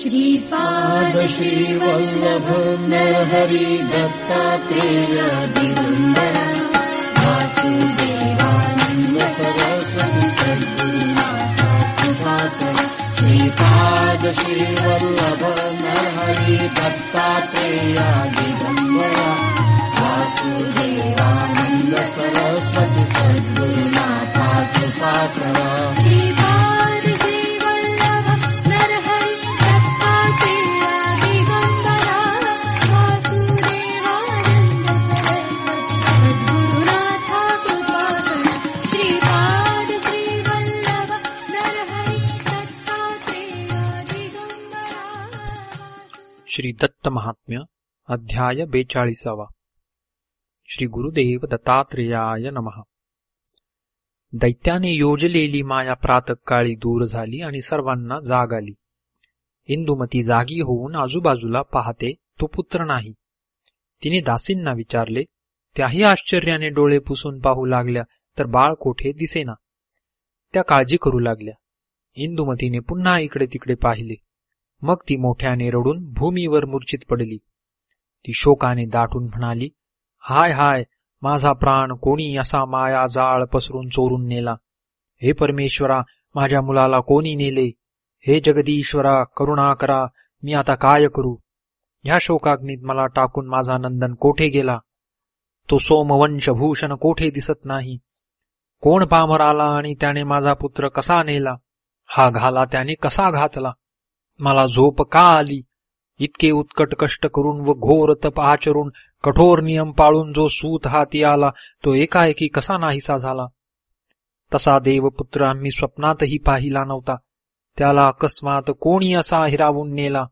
श्रीपाद श्रीवल्लभ नरहरि दत्तात्रेय दिगम्बर वासुदेवानन्द सरस्वती सद्गुरुनाथा कृपाकर श्रीपाद श्रीवल्लभ नरहरि दत्तात्रेय दिगम्बर वासुदेवानन्द सरस्वती सद्गुरुनाथा कृपाकर श्री दत्त महात्म्य अध्याय बेचाळीसावा. श्री गुरुदेव दत्तात्रेयाय नमः. दैत्याने योजलेली माया प्रातकाळी दूर झाली आणि सर्वांना जाग आली. इंदुमती जागी होऊन आजूबाजूला पाहते तो पुत्र नाही. तिने दासींना विचारले त्याही आश्चर्याने डोळे पुसून पाहू लागल्या तर बाळ कोठे दिसेना? त्या काळजी करू लागल्या. इंदुमतीने पुन्हा इकडे तिकडे पाहिले. मग ती मोठ्याने रडून भूमीवर मूर्छित पडली. ती शोकाने दाटून म्हणाली हाय हाय माझा प्राण कोणी असा माया जाळ पसरून चोरून नेला? हे परमेश्वरा माझ्या मुलाला कोणी नेले? हे जगदीश्वरा करुणा करा मी आता काय करू? ह्या शोकाग्नीत मला टाकून माझा नंदन कोठे गेला? तो सोमवंश भूषण कोठे दिसत नाही? कोण पामर आला आणि त्याने माझा पुत्र कसा नेला? हा घाला त्याने कसा घातला? मला झोप का आली? इतके उत्कट कष्ट करून व घोर तप आचरून कठोर नियम पाळून जो सूत हाती आला तो एकाएकी कसा नाहीसा झाला? तसा देवपुत्र आम्ही स्वप्नातही पाहिला नव्हता. त्याला अकस्मात कोणी असा हिरावून नेला?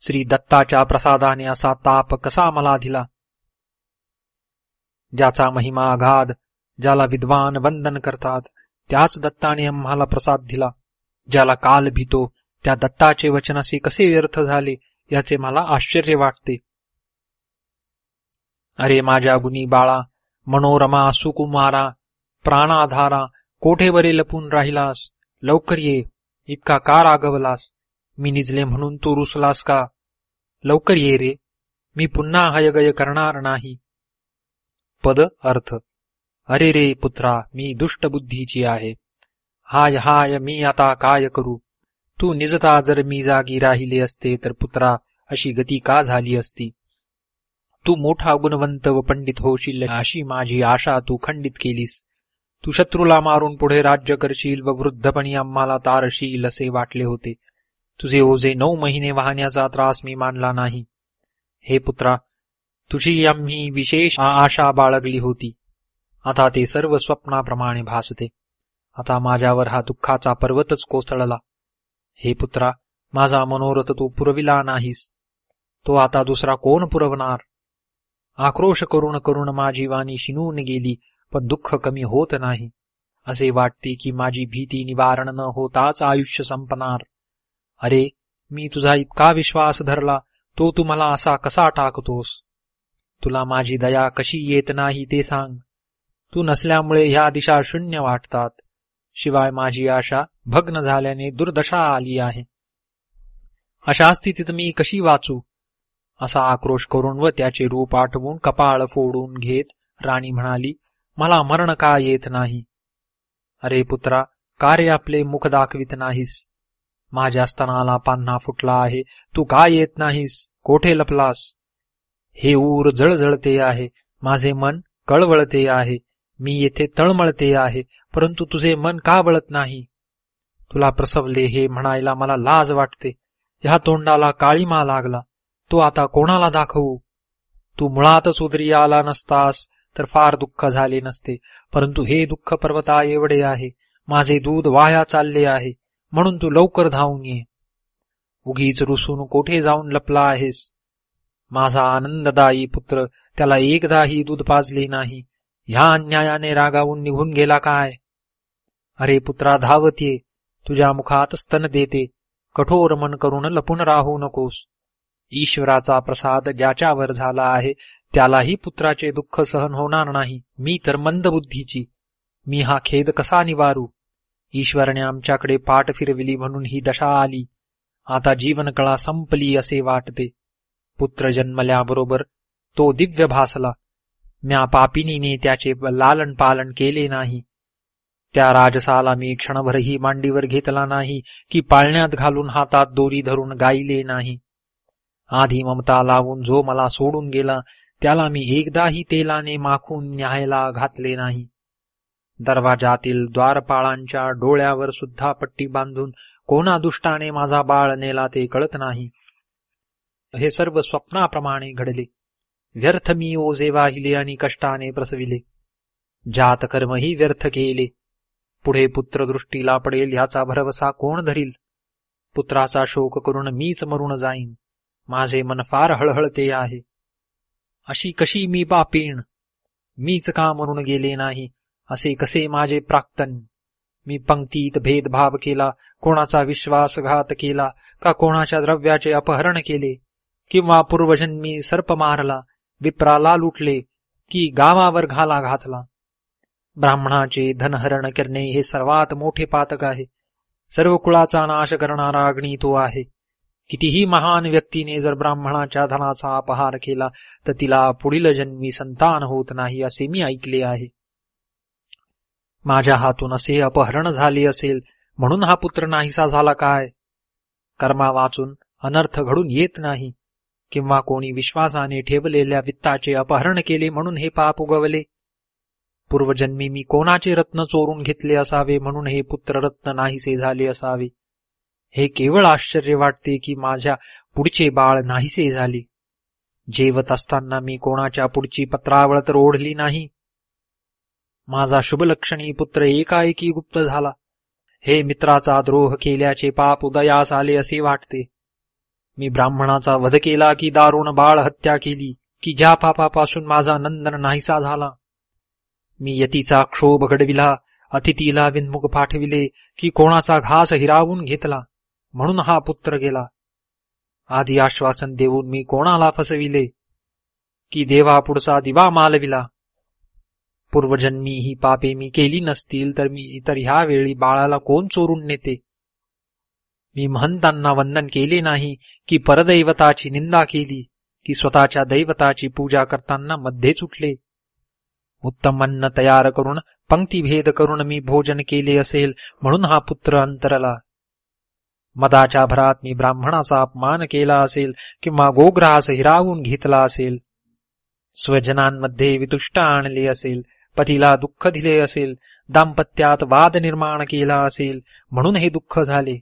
श्री दत्ताच्या प्रसादाने असा ताप कसा मला दिला? ज्याचा महिमा अगाध ज्याला विद्वान वंदन करतात त्याच दत्ताने आम्हाला प्रसाद दिला. ज्याला काल भीतो त्या दत्ताचे वचनाशी कसे व्यर्थ झाले याचे मला आश्चर्य वाटते. अरे माझ्या गुणी बाळा मनोरमा सुकुमारा प्राणाधारा कोठे बरे लपून राहिलास? लवकर ये इतका का रागवलास? मी निजले म्हणून तू रुसलास का? लवकर ये रे मी पुन्हा हयगय करणार नाही. पद अर्थ अरे रे पुत्रा मी दुष्ट बुद्धीची आहे. हाय हाय मी आता काय करू? तू निजता जर मी जागी राहिले असते तर पुत्रा अशी गती का झाली असती? तू मोठा गुणवंत व पंडित होशील अशी माझी आशा तू खंडित केलीस. तू शत्रूला मारून पुढे राज्य करशील व वृद्धपणी आम्हाला तारशील असे वाटले होते. तुझे ओझे नऊ महिने वाहण्याचा त्रास मी मानला नाही. हे पुत्रा तुझी आम्ही विशेष आशा बाळगली होती. आता ते सर्व स्वप्नाप्रमाणे भासते. आता माझ्यावर हा दुःखाचा पर्वतच कोसळला. हे पुत्रा माझा मनोरथ तू पुरविला नाहीस. तो आता दुसरा कोण पुरवणार? आक्रोश करून करून माझी वाणी शिनून गेली पण दुःख कमी होत नाही. असे वाटते की माझी भीती निवारण न होताच आयुष्य संपणार. अरे मी तुझा इतका विश्वास धरला तो तू मला असा कसा टाकतोस? तुला माझी दया कशी येत नाही ते सांग. तू नसल्यामुळे ह्या दिशा शून्य वाटतात. शिवाय माझी आशा भग्न झाल्याने दुर्दशा आली आहे. अशा स्थितीत मी कशी वाचू? असा आक्रोश करून व त्याचे रूप आठवून कपाळ फोडून घेत राणी म्हणाली मला मरण का येत नाही? अरे पुत्रा कार्य आपले मुख दाखवित नाहीस. माझ्या स्तनाला पान्हा फुटला आहे तू का येत नाहीस? कोठे लपलास? हे ऊर जळजळते आहे माझे मन कळवळते आहे. मी येथे तळमळते आहे परंतु तुझे मन का बळत नाही? तुला प्रसवले हे म्हणायला मला लाज वाटते. ह्या तोंडाला काळीमा लागला. तो आता कोणाला दाखवू? तू मुळातच उदरी आला नसतास तर फार दुःख झाले नसते. परंतु हे दुःख पर्वता एवढे आहे. माझे दूध वाया चालले आहे. म्हणून तू लवकर धावून ये. उगीच रुसून कोठे जाऊन लपला आहेस? माझा आनंददायी पुत्र त्याला एकदाही दूध पाजले नाही. ह्या अन्यायाने रागावून निघून गेला काय? अरे पुत्रा धावत ये तुझ्या मुखात स्तन देते कठोर मन करून लपून राहू नकोस. ईश्वराचा प्रसाद ज्याच्यावर झाला आहे त्यालाही पुत्राचे दुःख सहन होणार नाही मी तर मंदबुद्धीची मी हा खेद कसा निवारू? ईश्वरने आमच्याकडे पाठ फिरविली म्हणून ही दशा आली. आता जीवनकळा संपली असे वाटते. पुत्र जन्मल्याबरोबर तो दिव्य भासला. म्या पापिनीने त्याचे लालन पालन केले नाही. त्या राजसाला मी क्षणभरही मांडीवर घेतला नाही की पाळण्यात घालून हातात दोरी धरून गायले नाही. आधी ममता लावून जो मला सोडून गेला त्याला मी एकदाही तेलाने माखून न्यायला घातले नाही. दरवाजातील द्वारपाळांच्या डोळ्यावर सुद्धा पट्टी बांधून कोणा दुष्टाने माझा बाळ नेला ते कळत नाही. हे सर्व स्वप्नाप्रमाणे घडले. व्यर्थ मी ओझे वाहिले आणि कष्टाने प्रसविले. जात कर्मही व्यर्थ केले. पुढे पुत्रदृष्टीला पडेल ह्याचा भरवसा कोण धरील? पुत्राचा शोक करून मीच मरून जाईन. माझे मन फार हळहळते आहे. अशी कशी मी पापीण? मीच का मरून गेले नाही? असे कसे माझे प्राक्तन? मी पंक्तीत भेदभाव केला कोणाचा विश्वासघात केला का कोणाच्या द्रव्याचे अपहरण केले? किंवा पूर्वजन्मी सर्प मारला विप्राला लुटले की गावावर घाला घातला. ब्राह्मणाचे धनहरण करणे हे सर्वात मोठे पातक आहे. सर्व कुळाचा नाश करणारा अग्नी तो आहे. कितीही महान व्यक्तीने जर ब्राह्मणाच्या धनाचा अपहार केला तर तिला पुढील जन्मी संतान होत नाही असे मी ऐकले आहे. माझ्या हातून असे अपहरण झाले असेल म्हणून हा पुत्र नाहीसा झाला काय? कर्मा वाचून अनर्थ घडून येत नाही. किंवा कोणी विश्वासाने ठेवलेल्या वित्ताचे अपहरण केले म्हणून हे पाप उगवले? पूर्वजन्मी मी कोणाचे रत्न चोरून घेतले असावे म्हणून हे पुत्ररत्न नाहीसे झाले असावे? हे केवळ आश्चर्य वाटते की माझ्या पुढचे बाळ नाहीसे झाले. जेवत असताना मी कोणाच्या पुढची पत्रावळ तर ओढली नाही. माझा शुभलक्षणी पुत्र एकाएकी गुप्त झाला. हे मित्राचा द्रोह केल्याचे पाप उदयास आले असे वाटते. मी ब्राह्मणाचा वध केला की दारुण बाळ हत्या केली की ज्या पापापासून माझा नंदन नाहीसा झाला. मी यतीचा क्षोभ घडविला अतिथीला विनमुख पाठविले की कोणाचा घास हिरावून घेतला म्हणून हा पुत्र गेला. आधी आश्वासन देऊन मी कोणाला फसविले की देवा पुढचा दिवा मालविला. पूर्वजन्मी ही पापे मी केली नसतील तर मी इतर ह्यावेळी बाळाला कोण चोरून नेते? मी महंतांना वंदन केले नाही की परदैवताची निंदा केली की स्वतःच्या दैवताची पूजा करताना मध्येच उठले उत्तम अन्न तयार करून पंक्तीभेद करून मी भोजन केले असेल म्हणून हा पुत्र अंतरला. मदाच्या भरात मी ब्राह्मणाचा अपमान केला असेल किंवा गोग्रास हिरावून घेतला असेल. स्वजनांमध्ये वितुष्ट आणले असेल पतीला दुःख दिले असेल दाम्पत्यात वाद निर्माण केला असेल म्हणून हे दुःख झाले.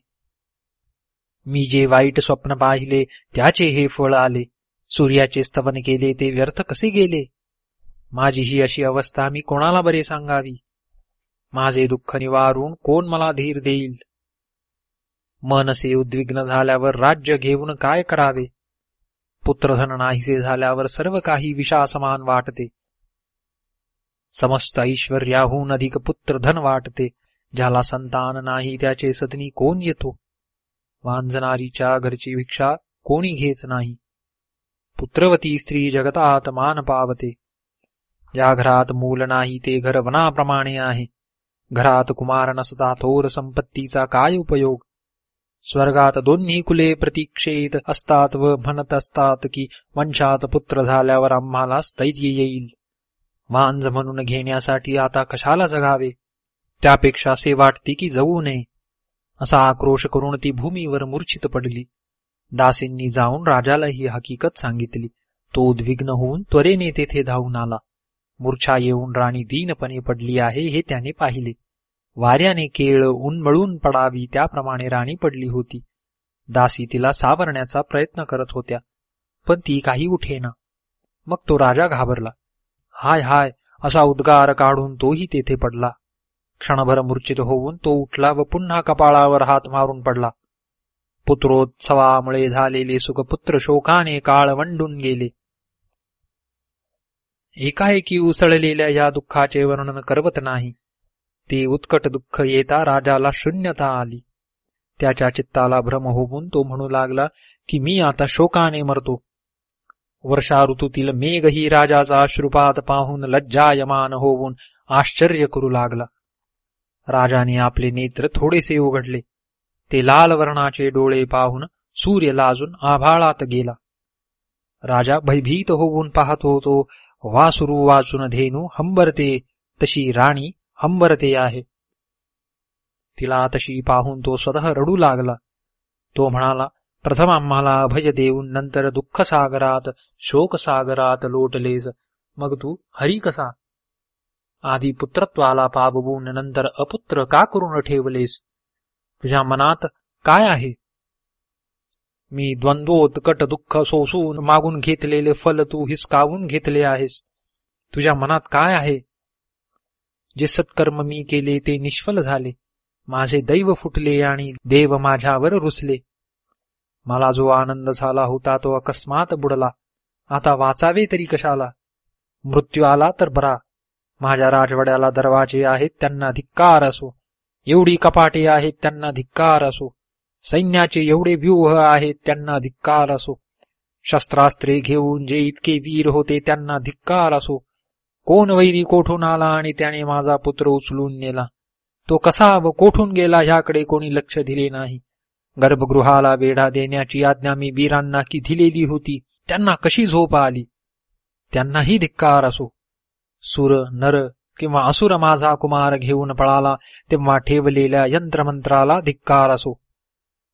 मी जे वाईट स्वप्न पाहिले त्याचे हे फळ आले. सूर्याचे स्तवन केले ते व्यर्थ कसे गेले? माझी ही अशी अवस्था मी कोणाला बरे सांगावी? माझे दुःख निवारून कोण मला धीर देईल? मनसे उद्विग्न झाल्यावर राज्य घेऊन काय करावे? पुत्रधन नाहीसे झाल्यावर सर्व काही विषासमान वाटते. समस्त ऐश्वर्याहून अधिक पुत्रधन वाटते. ज्याला संतान नाही त्याचे सदनी कोण येतो? वांजनारीच्या घरची भिक्षा कोणी घेत नाही. पुत्रवती स्त्री जगतात मान पावते. ज्या घरात मूल नाही ते घर वनाप्रमाणे आहे. घरात कुमार नसता थोर संपत्तीचा काय उपयोग? स्वर्गात दोन्ही कुले प्रतीक्षेत असतात व म्हणत असतात की वंशात पुत्र झाल्यावर आम्हाला स्थैर्य येईल. मांज म्हणून घेण्यासाठी आता कशाला जगावे? त्यापेक्षा असे वाटते की जाऊ नये. असा आक्रोश करून ती भूमीवर मूर्छित पडली. दासींनी जाऊन राजाला ही हकीकत सांगितली. तो उद्विग्न होऊन त्वरेने तेथे धावून आला. मूर्छा येऊन राणी दीनपणे पडली आहे हे त्याने पाहिले. वाऱ्याने केळ उन्मळून पडावी त्याप्रमाणे राणी पडली होती. दासी तिला सावरण्याचा प्रयत्न करत होत्या पण ती काही उठेना. मग तो राजा घाबरला. हाय हाय असा उद्गार काढून तोही तेथे पडला. क्षणभर मूर्छित होऊन तो उठला व पुन्हा कपाळावर हात मारून पडला. पुत्रोत्सवामुळे झालेले सुखपुत्र शोकाने काळ वंडून गेले. एकाएकी उसळलेल्या या दुःखाचे वर्णन करवत नाही. ते उत्कट दुःख येता राजाला शून्यता आली. त्याच्या चित्ताला भ्रम होऊन तो म्हणू लागला की मी आता शोकाने मरतो. वर्षा ऋतूतील मेघही राजाचा अश्रुपात पाहून लज्जायमान होऊन आश्चर्य करू लागला. राजाने आपले नेत्र थोडेसे उघडले. ते लाल वर्णाचे डोळे पाहून सूर्य लाजून आभाळात गेला. राजा भयभीत होऊन पाहतो होतो वासुरू वाचून धेनू हंबरते तशी राणी हंबरते आहे. तिला तशी पाहून तो स्वतः रडू लागला. तो म्हणाला प्रथम आम्हाला अभय देऊन नंतर दुःख सागरात शोक सागरात लोटलेस. मग तू हरी कसा? आधी पुत्रत्वाला पाबवून नंतर अपुत्र का करून ठेवलेस? तुझ्या मनात काय आहे? मी द्वंद्वोत्कट दुःख सोसून मागून घेतलेले फल तू हिसकावून घेतले आहेस. तुझ्या मनात काय आहे? जे सत्कर्म मी केले ते निष्फल झाले. माझे दैव फुटले आणि देव माझ्यावर रुसले. मला जो आनंद झाला होता तो अकस्मात बुडला. आता वाचावे तरी कशाला? मृत्यू आला तर बरा. माझ्या राजवाड्याला दरवाजे आहेत त्यांना धिक्कार असो. एवढी कपाटे आहेत त्यांना धिक्कार असो. सैन्याचे एवढे व्यूह आहेत त्यांना धिक्कार असो. शस्त्रास्त्रे घेऊन जे इतके वीर होते त्यांना धिक्कार असो. कोण वैरी कोठून आला आणि त्याने माझा पुत्र उचलून नेला? तो कसा व कोठून गेला ह्याकडे कोणी लक्ष दिले नाही. गर्भगृहाला वेढा देण्याची आज्ञा मी वीरांना की दिलेली होती त्यांना कशी झोप आली? त्यांनाही धिक्कार असो. सुर नर किंवा असुर माझा कुमार घेऊन पळाला तेव्हा ठेवलेल्या यंत्रमंत्राला धिक्कार असो.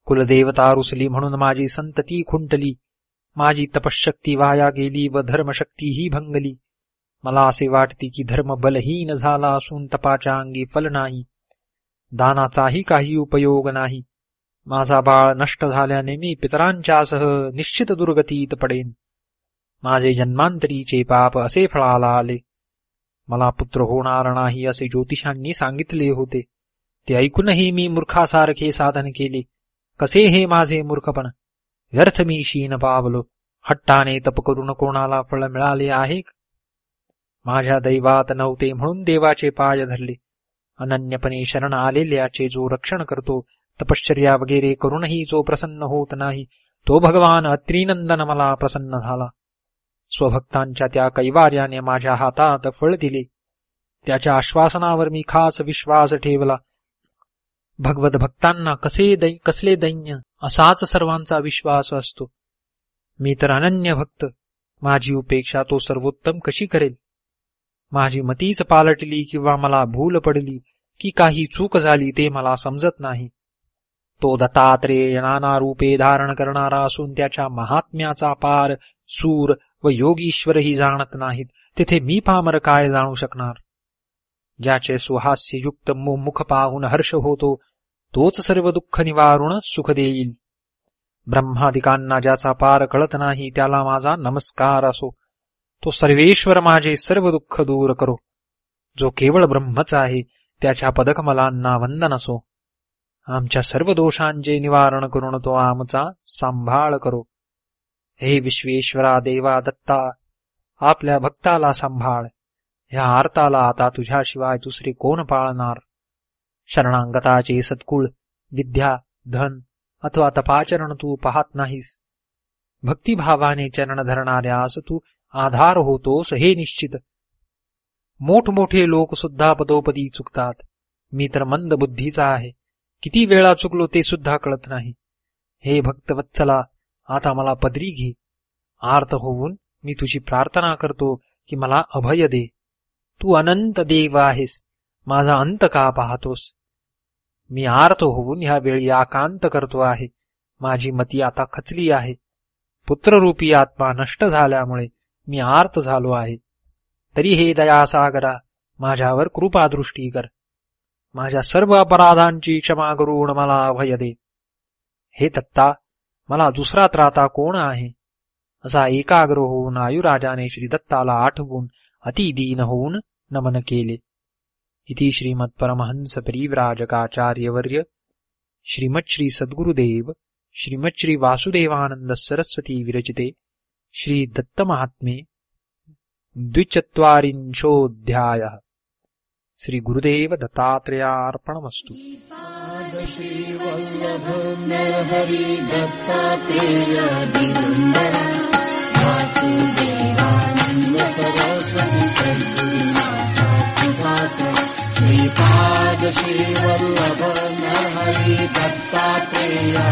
कुलदेवता रुसली म्हणून माझी संतती खुंटली. माझी तपशक्ती वाया गेली व धर्मशक्तीही भंगली. मला असे वाटते की धर्म बलहीन झाला असून तपाच्या अंगी फल नाही. दानाचाही काही उपयोग नाही. माझा बाळ नष्ट झाल्याने मी पितरांच्यासह निश्चित दुर्गतीत पडेन. माझे जन्मांतरीचे पाप असे फळाला आले. मला पुत्र होणार नाही असे ज्योतिषांनी सांगितले होते. ते ऐकूनही मी मूर्खासारखे साधन केले. कसे हे माझे मूर्खपण? व्यर्थ मी शीन पावलो. हट्टाने तप करून कोणाला फळ मिळाले आहे माझ्या दैवात नव्हते म्हणून देवाचे पाय धरले. अनन्यपणे शरण आलेल्याचे जो रक्षण करतो तपश्चर्या वगैरे करूनही जो प्रसन्न होत नाही तो भगवान अत्रिनंदन मला प्रसन्न झाला. स्वभक्तांच्या त्या कैवार्याने माझ्या हातात फळ दिले. त्याच्या आश्वासनावर मी खास विश्वास ठेवला. भगवत भक्तांना कसे दै कसले दैन्य? असाच सर्वांचा विश्वास असतो. मी तर अनन्य भक्त. माझी उपेक्षा तो सर्वोत्तम कशी करेल? माझी मतीच पालटली किंवा मला भूल पडली की काही चूक झाली ते मला समजत नाही. तो दत्तात्रेय नाना रूपे धारण करणारा असून त्याच्या महात्म्याचा पार सूर व योगीश्वरही जाणत नाहीत तिथे मी पामर काय जाणू शकणार? ज्याचे सुहास्ययुक्त मुख पाहून हर्ष होतो तोच सर्व दुःख निवारून सुख देईल. ब्रह्मादिकांना ज्याचा पार कळत नाही त्याला माझा नमस्कार असो. तो सर्वेश्वर माझे सर्व दुःख दूर करो. जो केवळ ब्रह्मच आहे त्याच्या पदकमलांना वंदन असो. आमच्या सर्व दोषांचे निवारण करून तो आमचा सांभाळ करो. हे विश्वेश्वरा देवा दत्ता आपल्या भक्ताला सांभाळ. ह्या आरताला आता तुझ्याशिवाय दुसरे कोण पाळणार? शरणांगताचे सत्कुळ विद्या धन अथवा तपाचरण तू पाहत नाहीस. भक्तिभावाने चरण धरणाऱ्यास तू आधार होतोस हे निश्चित. मोठमोठे लोक सुद्धा पदोपदी चुकतात. मी तर मंद बुद्धीचा आहे. किती वेळा चुकलो ते सुद्धा कळत नाही. हे भक्तवत्सला आता मला पदरी घे. आर्त होऊन मी तुझी प्रार्थना करतो की मला अभय दे. तू अनंत देव आहेस. माझा अंत का पाहतोस? मी आर्त होऊन ह्या वेळी आकांत करतो आहे. माझी मती आता खचली आहे. पुत्ररूपी आत्मा नष्ट झाल्यामुळे मी आर्त झालो आहे. तरी हे दयासागरा माझ्यावर कृपादृष्टी कर. माझ्या सर्व अपराधांची क्षमा करून मला अभय दे. हे दत्ता मला दुसरा त्राता कोण आहे? असा एकाग्र होऊन आयुराजाने श्रीदत्ताला आठवून अतिदीन होऊन नमन केले. इति श्रीमत्परमहंस परिव्राजकाचार्यवर्य श्रीमत् श्री सद्गुरुदेव श्रीमत्श्री वासुदेवानंद सरस्वती विरचिते श्री दत्तमहात्मे द्विचत्वारिंशोऽध्यायः. श्री गुरुदेव दत्तात्रेयार्पणमस्तु। श्रीवल्लभ न हरि दत्तातेया दिगम्बरा वासुदेवानन्द सरस्वती सर्गे मातु श्रीपादशी वल्लभ न हरि दत्ताते या